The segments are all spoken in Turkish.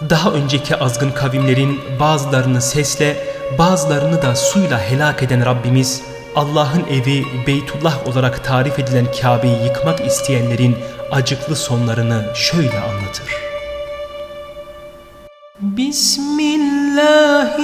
Daha önceki azgın kavimlerin bazılarını sesle, bazılarını da suyla helak eden Rabbimiz, Allah'ın evi Beytullah olarak tarif edilen Kabe'yi yıkmak isteyenlerin acıklı sonlarını şöyle anlatır. Bismillahirrahmanirrahim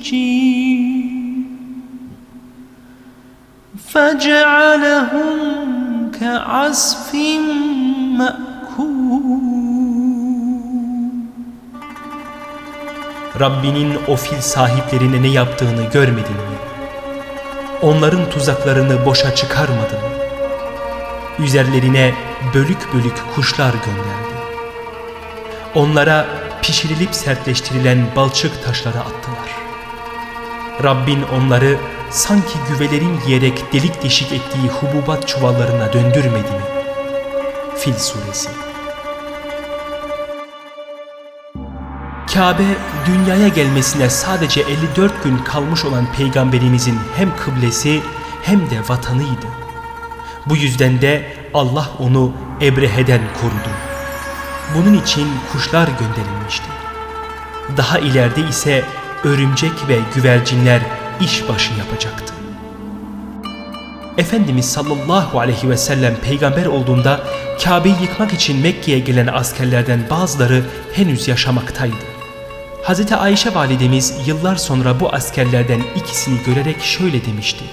سجين فجعلهم كعصف مأكول Rabbinin o fil sahiplerine ne yaptığını görmedin mi? Onların tuzaklarını boşa çıkarmadın mı? Üzerlerine bölük bölük kuşlar gönderdi. Onlara pişirilip sertleştirilen balçık taşları attılar. Rabbin onları sanki güvelerin yiyerek delik deşik ettiği hububat çuvallarına döndürmedi mi? Fil Suresi Kabe dünyaya gelmesine sadece 54 gün kalmış olan peygamberimizin hem kıblesi hem de vatanıydı. Bu yüzden de Allah onu Ebrehe'den korudu. Bunun için kuşlar gönderilmişti. Daha ileride ise örümcek ve güvercinler iş başı yapacaktı. Efendimiz sallallahu aleyhi ve sellem peygamber olduğunda Kabe'yi yıkmak için Mekke'ye gelen askerlerden bazıları henüz yaşamaktaydı. Hz. Ayşe validemiz yıllar sonra bu askerlerden ikisini görerek şöyle demişti.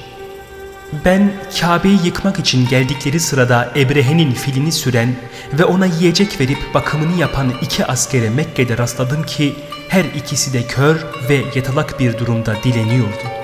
Ben Kabe'yi yıkmak için geldikleri sırada Ebrehe'nin filini süren ve ona yiyecek verip bakımını yapan iki askere Mekke'de rastladım ki her ikisi de kör ve yatalak bir durumda dileniyordu.